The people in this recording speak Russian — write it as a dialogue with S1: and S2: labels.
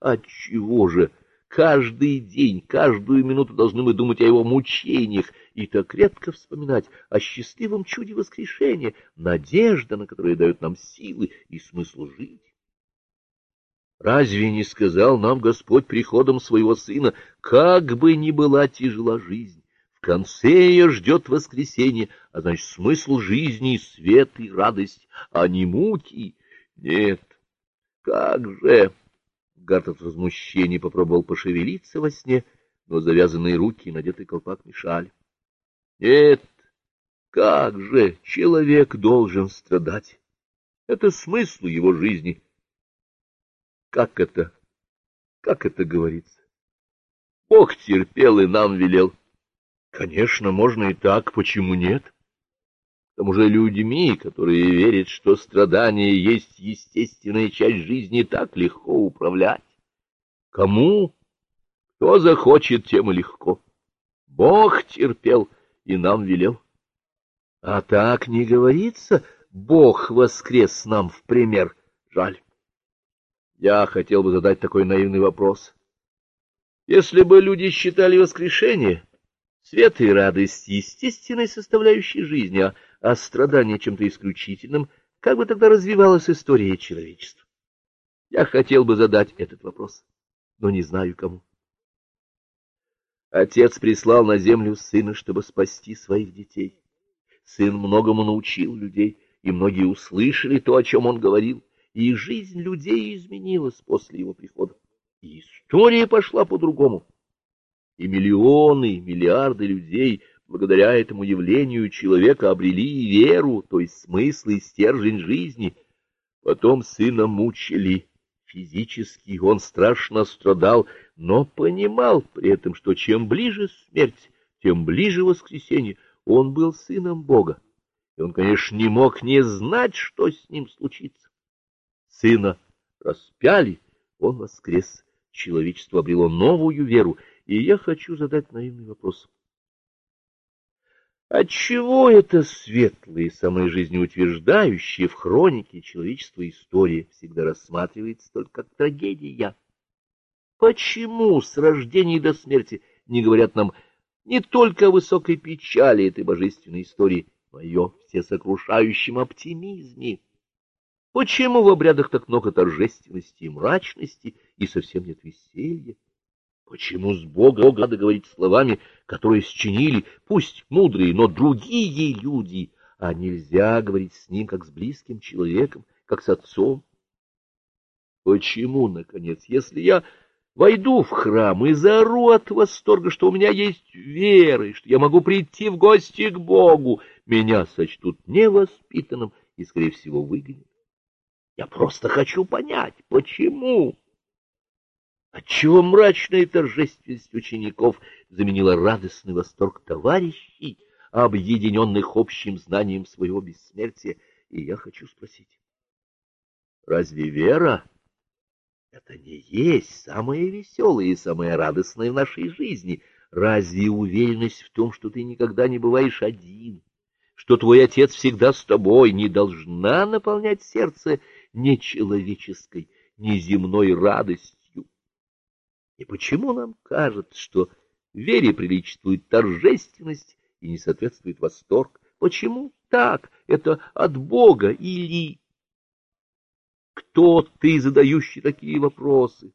S1: Отчего же каждый день, каждую минуту должны мы думать о его мучениях и так редко вспоминать о счастливом чуде воскрешения, надежда, на которую дает нам силы и смысл жить? Разве не сказал нам Господь приходом своего Сына, как бы ни была тяжела жизнь, в конце ее ждет воскресенье, а значит, смысл жизни — свет и радость, а не муки? Нет, как же... Гарт от возмущения попробовал пошевелиться во сне, но завязанные руки и надетый колпак мешали. Нет, как же человек должен страдать? Это смысл его жизни — как это? Как это говорится? Бог терпел и нам велел. Конечно, можно и так, почему нет? Тому же людьми, которые верят, что страдание есть естественная часть жизни, так легко управлять. Кому? Кто захочет, тем и легко. Бог терпел и нам велел. А так не говорится, Бог воскрес нам в пример. Жаль. Я хотел бы задать такой наивный вопрос. Если бы люди считали воскрешение, свет и радость естественной составляющей жизни, а, а страдание чем-то исключительным, как бы тогда развивалась история человечества? Я хотел бы задать этот вопрос, но не знаю кому. Отец прислал на землю сына, чтобы спасти своих детей. Сын многому научил людей, и многие услышали то, о чем он говорил и жизнь людей изменилась после его прихода. И история пошла по-другому. И миллионы, миллиарды людей благодаря этому явлению человека обрели веру, то есть смысл и стержень жизни. Потом сына мучили физически, он страшно страдал, но понимал при этом, что чем ближе смерть, тем ближе воскресенье. Он был сыном Бога, и он, конечно, не мог не знать, что с ним случится сына распяли, он воскрес. Человечество обрело новую веру, и я хочу задать наивный вопрос. Отчего это светлые, самые жизнеутверждающие в хронике человечества история всегда рассматривается только как трагедия? Почему с рождения до смерти не говорят нам не только о высокой печали этой божественной истории, но и о всесокрушающем оптимизме? Почему в обрядах так много торжественности и мрачности, и совсем нет веселья? Почему с Бога надо говорить словами, которые счинили, пусть мудрые, но другие люди, а нельзя говорить с ним, как с близким человеком, как с отцом? Почему, наконец, если я войду в храм и заору от восторга, что у меня есть вера, и что я могу прийти в гости к Богу, меня сочтут невоспитанным и, скорее всего, выгонят? Я просто хочу понять, почему. Отчего мрачная торжественность учеников заменила радостный восторг товарищей, объединенных общим знанием своего бессмертия, и я хочу спросить, разве вера — это не есть самое веселое и самое радостное в нашей жизни? Разве уверенность в том, что ты никогда не бываешь один, что твой отец всегда с тобой, не должна наполнять сердце нечеловеческой, неземной радостью. Почему нам кажется, что вере приличествует торжественность и не соответствует восторг? Почему так? Это от Бога или... Кто ты, задающий такие вопросы?